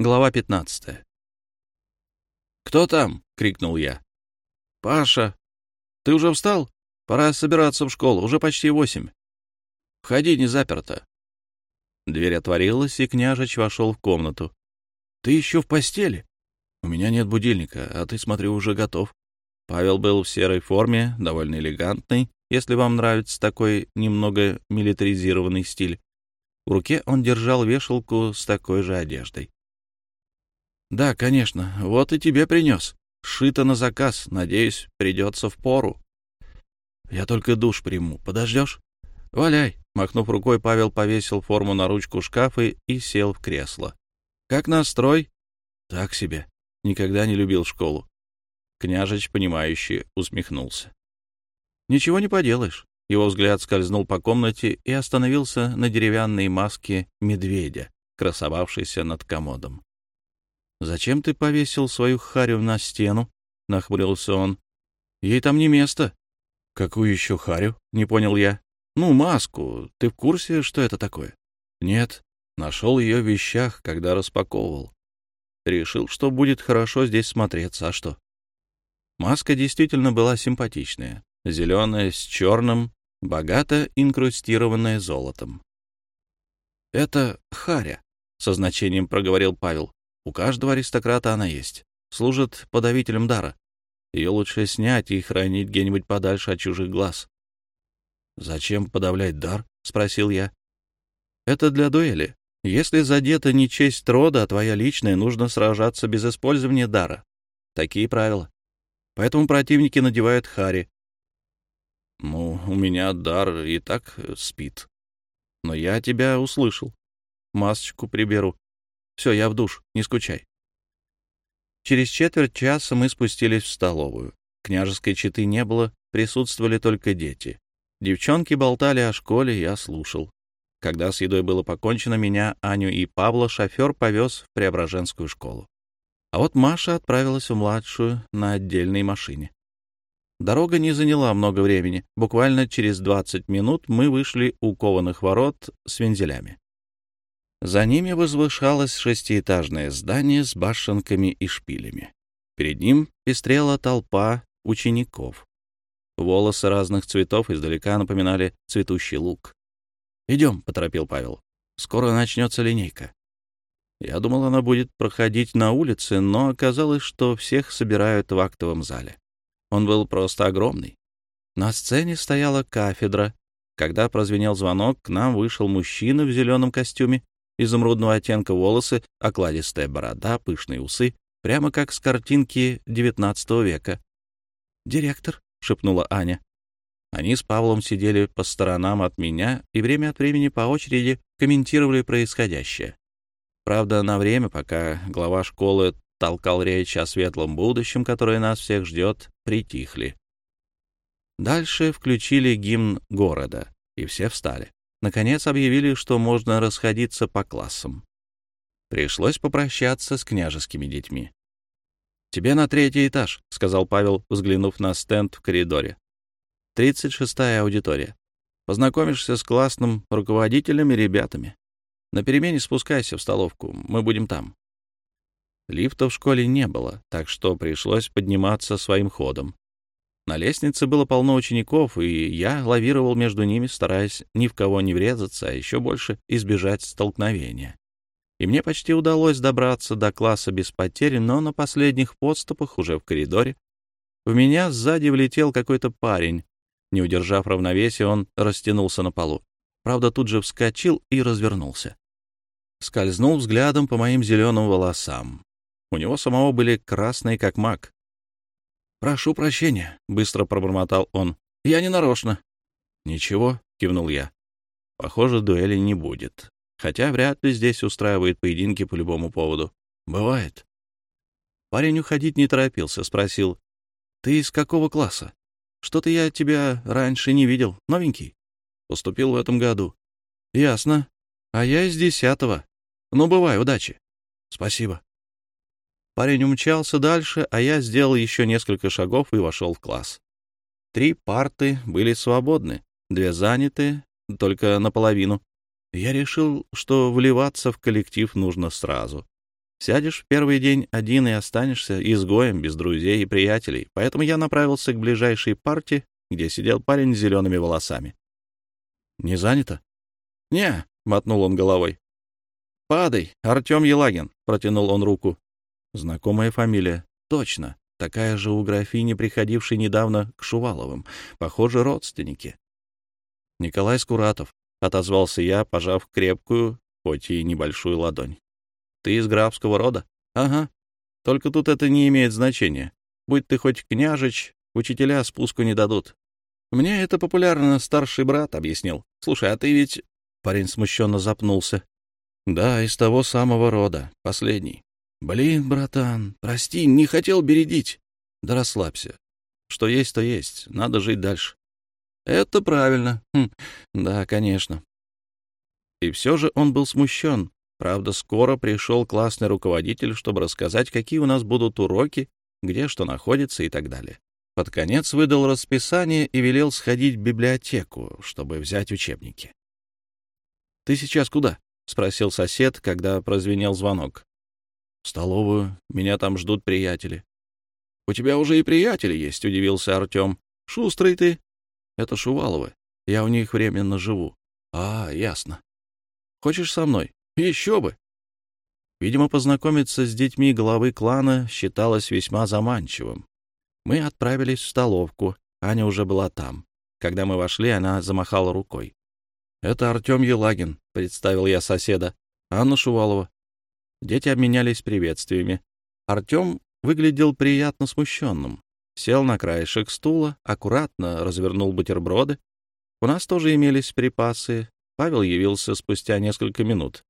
Глава 15. «Кто там?» — крикнул я. «Паша, ты уже встал? Пора собираться в школу, уже почти восемь. Входи, не заперто». Дверь отворилась, и княжич вошел в комнату. «Ты еще в постели?» «У меня нет будильника, а ты, смотрю, уже готов». Павел был в серой форме, довольно элегантный, если вам нравится такой немного милитаризированный стиль. В руке он держал вешалку с такой же одеждой. Да, конечно. Вот и тебе принес. Шито на заказ. Надеюсь, придется в пору. Я только душ приму. Подождешь? Валяй. Махнув рукой, Павел повесил форму на ручку шкафа и сел в кресло. Как настрой? Так себе. Никогда не любил школу. Княжич, понимающий, усмехнулся. Ничего не поделаешь. Его взгляд скользнул по комнате и остановился на деревянной маске медведя, красовавшейся над комодом. «Зачем ты повесил свою харю на стену?» — нахмурился он. «Ей там не место». «Какую еще харю?» — не понял я. «Ну, маску. Ты в курсе, что это такое?» «Нет. Нашел ее в вещах, когда распаковывал. Решил, что будет хорошо здесь смотреться. А что?» Маска действительно была симпатичная. Зеленая с черным, богато инкрустированная золотом. «Это харя», — со значением проговорил Павел. У каждого аристократа она есть. Служит подавителем дара. Ее лучше снять и хранить где-нибудь подальше от чужих глаз. «Зачем подавлять дар?» — спросил я. «Это для дуэли. Если задета не честь рода, а твоя личная, нужно сражаться без использования дара. Такие правила. Поэтому противники надевают хари. Ну, у меня дар и так спит. Но я тебя услышал. Масочку приберу. Все, я в душ, не скучай. Через четверть часа мы спустились в столовую. Княжеской четы не было, присутствовали только дети. Девчонки болтали о школе, я слушал. Когда с едой было покончено, меня, Аню и Павла шофер повез в Преображенскую школу. А вот Маша отправилась в младшую на отдельной машине. Дорога не заняла много времени. Буквально через 20 минут мы вышли у кованых ворот с вензелями. За ними возвышалось шестиэтажное здание с башенками и шпилями. Перед ним пестрела толпа учеников. Волосы разных цветов издалека напоминали цветущий лук. «Идем», — поторопил Павел. «Скоро начнется линейка». Я думал, она будет проходить на улице, но оказалось, что всех собирают в актовом зале. Он был просто огромный. На сцене стояла кафедра. Когда прозвенел звонок, к нам вышел мужчина в зеленом костюме изумрудного оттенка волосы, окладистая борода, пышные усы, прямо как с картинки XIX века. «Директор», — шепнула Аня. Они с Павлом сидели по сторонам от меня и время от времени по очереди комментировали происходящее. Правда, на время, пока глава школы толкал речь о светлом будущем, которое нас всех ждет, притихли. Дальше включили гимн города, и все встали. Наконец объявили, что можно расходиться по классам. Пришлось попрощаться с княжескими детьми. «Тебе на третий этаж», — сказал Павел, взглянув на стенд в коридоре. «Тридцать шестая аудитория. Познакомишься с классным руководителем и ребятами. На перемене спускайся в столовку, мы будем там». Лифта в школе не было, так что пришлось подниматься своим ходом. На лестнице было полно учеников, и я лавировал между ними, стараясь ни в кого не врезаться, а еще больше избежать столкновения. И мне почти удалось добраться до класса без потерь, но на последних подступах, уже в коридоре, в меня сзади влетел какой-то парень. Не удержав равновесия, он растянулся на полу. Правда, тут же вскочил и развернулся. Скользнул взглядом по моим зеленым волосам. У него самого были красные, как мак, «Прошу прощения», — быстро пробормотал он. «Я не нарочно». «Ничего», — кивнул я. «Похоже, дуэли не будет. Хотя вряд ли здесь устраивают поединки по любому поводу. Бывает». Парень уходить не торопился, спросил. «Ты из какого класса? Что-то я тебя раньше не видел. Новенький?» «Поступил в этом году». «Ясно. А я из десятого. Ну, бывай, удачи». «Спасибо». Парень умчался дальше, а я сделал еще несколько шагов и вошел в класс. Три парты были свободны, две заняты, только наполовину. Я решил, что вливаться в коллектив нужно сразу. Сядешь в первый день один и останешься изгоем, без друзей и приятелей. Поэтому я направился к ближайшей парте, где сидел парень с зелеными волосами. «Не занято?» «Не», — мотнул он головой. «Падай, Артем Елагин», — протянул он руку. Знакомая фамилия. Точно. Такая же у графини, приходившей недавно к Шуваловым. Похоже, родственники. «Николай Скуратов», — отозвался я, пожав крепкую, хоть и небольшую ладонь. «Ты из графского рода?» «Ага. Только тут это не имеет значения. Будь ты хоть княжич, учителя спуску не дадут. Мне это популярно старший брат объяснил. Слушай, а ты ведь...» Парень смущенно запнулся. «Да, из того самого рода, последний. Блин, братан, прости, не хотел бередить. Да расслабься. Что есть, то есть. Надо жить дальше. Это правильно. Хм, да, конечно. И все же он был смущен. Правда, скоро пришел классный руководитель, чтобы рассказать, какие у нас будут уроки, где что находится и так далее. Под конец выдал расписание и велел сходить в библиотеку, чтобы взять учебники. «Ты сейчас куда?» — спросил сосед, когда прозвенел звонок. Столовую. Меня там ждут приятели. — У тебя уже и приятели есть, — удивился Артем. — Шустрый ты. — Это Шуваловы. Я у них временно живу. — А, ясно. — Хочешь со мной? — Еще бы. Видимо, познакомиться с детьми главы клана считалось весьма заманчивым. Мы отправились в столовку. Аня уже была там. Когда мы вошли, она замахала рукой. — Это Артем Елагин, — представил я соседа. — Анна Шувалова. Дети обменялись приветствиями. Артем выглядел приятно смущенным. Сел на краешек стула, аккуратно развернул бутерброды. У нас тоже имелись припасы. Павел явился спустя несколько минут.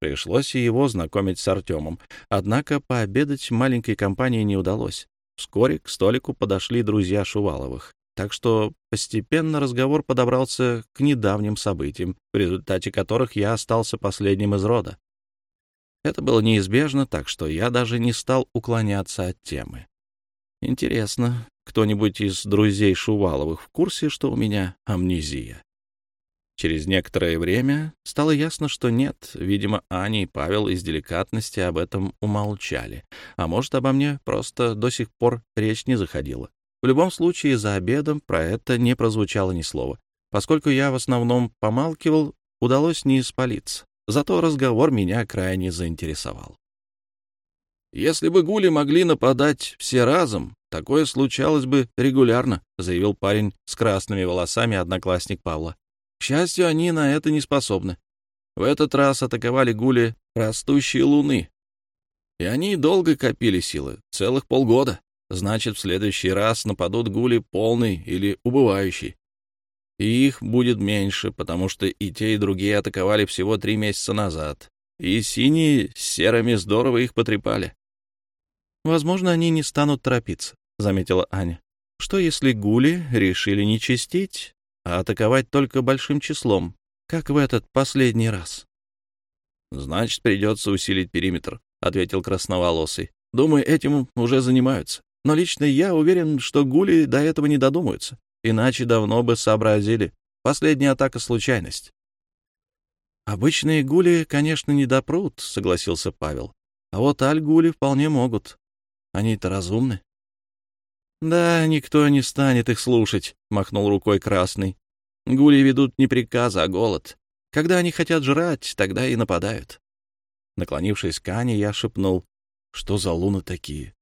Пришлось и его знакомить с Артемом. Однако пообедать маленькой компании не удалось. Вскоре к столику подошли друзья Шуваловых. Так что постепенно разговор подобрался к недавним событиям, в результате которых я остался последним из рода. Это было неизбежно, так что я даже не стал уклоняться от темы. Интересно, кто-нибудь из друзей Шуваловых в курсе, что у меня амнезия? Через некоторое время стало ясно, что нет. Видимо, Аня и Павел из деликатности об этом умолчали. А может, обо мне просто до сих пор речь не заходила. В любом случае, за обедом про это не прозвучало ни слова. Поскольку я в основном помалкивал, удалось не испалиться. Зато разговор меня крайне заинтересовал. «Если бы гули могли нападать все разом, такое случалось бы регулярно», — заявил парень с красными волосами, одноклассник Павла. «К счастью, они на это не способны. В этот раз атаковали гули растущие луны. И они долго копили силы, целых полгода. Значит, в следующий раз нападут гули полный или убывающий и их будет меньше, потому что и те, и другие атаковали всего три месяца назад, и синие с серыми здорово их потрепали. «Возможно, они не станут торопиться», — заметила Аня. «Что, если гули решили не чистить, а атаковать только большим числом, как в этот последний раз?» «Значит, придется усилить периметр», — ответил красноволосый. «Думаю, этим уже занимаются. Но лично я уверен, что гули до этого не додумаются. Иначе давно бы сообразили. Последняя атака — случайность. «Обычные гули, конечно, не допрут», — согласился Павел. «А вот альгули вполне могут. Они-то разумны». «Да, никто не станет их слушать», — махнул рукой Красный. «Гули ведут не приказы, а голод. Когда они хотят жрать, тогда и нападают». Наклонившись к Ане, я шепнул. «Что за луны такие?»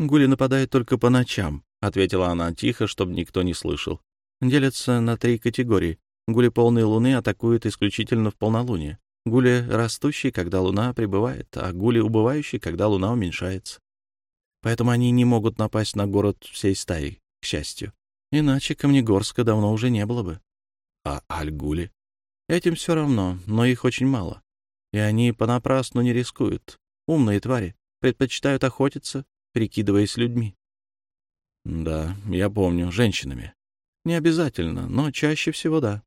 «Гули нападают только по ночам», — ответила она тихо, чтобы никто не слышал. «Делятся на три категории. Гули полной луны атакуют исключительно в полнолуние. Гули растущие, когда луна прибывает, а гули убывающие, когда луна уменьшается. Поэтому они не могут напасть на город всей стаей, к счастью. Иначе Камнегорска давно уже не было бы. А альгули? Этим все равно, но их очень мало. И они понапрасну не рискуют. Умные твари предпочитают охотиться, прикидываясь людьми. Да, я помню, женщинами. Не обязательно, но чаще всего да.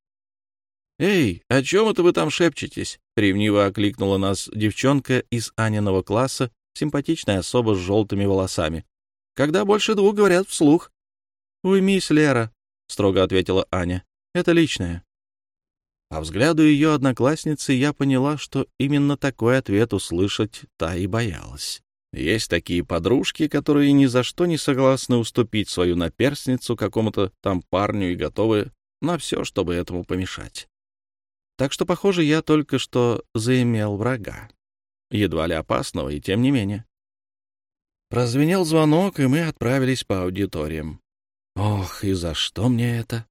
«Эй, о чем это вы там шепчетесь?» — ревниво окликнула нас девчонка из Аниного класса, симпатичная особа с желтыми волосами. «Когда больше двух говорят вслух». «Уймись, Лера», — строго ответила Аня. «Это личное». По взгляду ее одноклассницы я поняла, что именно такой ответ услышать та и боялась. Есть такие подружки, которые ни за что не согласны уступить свою наперсницу какому-то там парню и готовы на все, чтобы этому помешать. Так что, похоже, я только что заимел врага. Едва ли опасного, и тем не менее. Прозвенел звонок, и мы отправились по аудиториям. Ох, и за что мне это?